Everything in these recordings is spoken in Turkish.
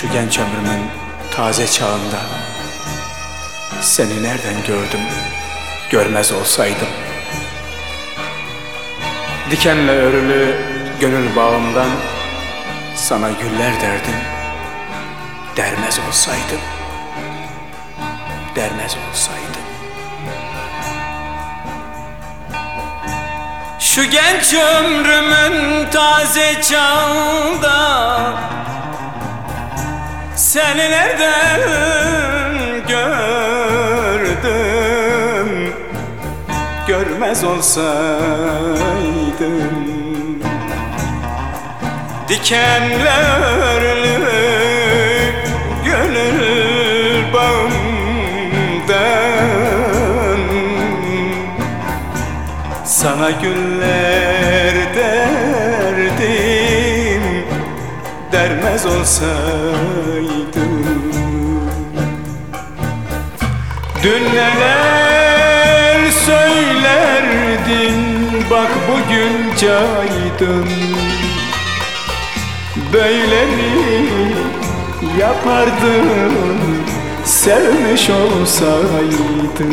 Şu genç ömrümün taze çağında Seni nereden gördüm görmez olsaydım. Dikenle örülü gönül bağımdan Sana güller derdim dermez olsaydım Dermez olsaydım. Şu genç ömrümün taze çağında Seni nereden gördüm? Görmez olsaydım. Dikenle örülü Sana güller dermez olsaydım Dün neler söylerdin bak bugün caydın. Böyle mi yapardın sevmiş olsaydın.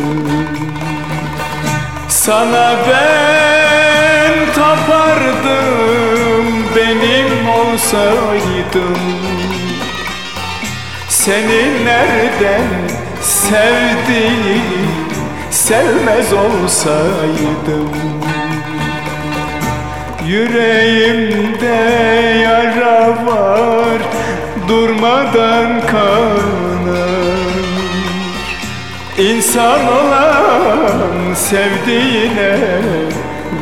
Sana ben benim olsaydım Seni nereden sevdim sevmez olsaydım Yüreğimde yara var durmadan kanar İnsan olan sevdiğine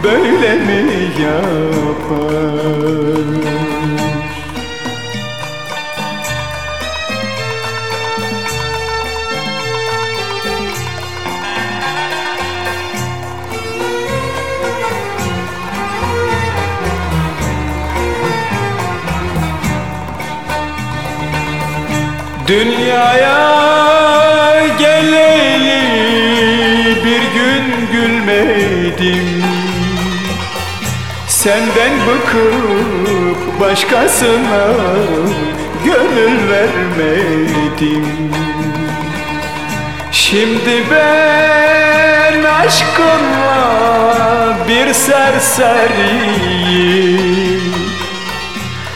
böyle mi yapar? Dünyaya geleli bir gün gülmedim. Senden bıkıp başkasına gönül vermedim. Şimdi ben aşkınla bir serseriyim.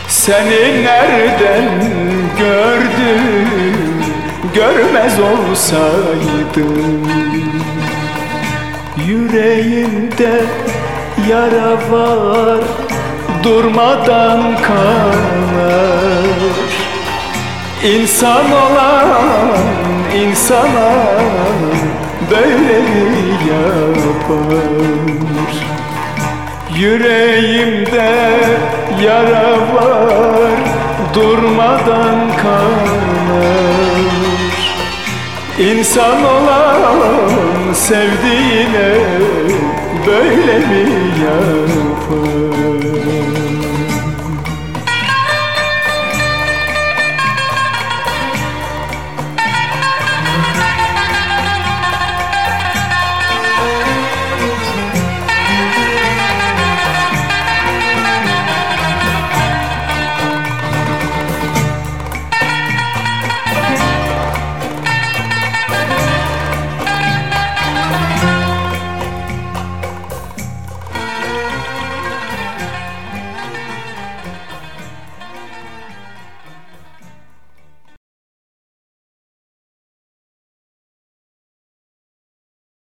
Seni nereden gördüm görmez olsaydım. Yüreğimde yara var durmadan kanar İnsan olan insana böyle yapar. Yüreğimde yara var durmadan kanar İnsan olan sevdiğine böyle mi yapar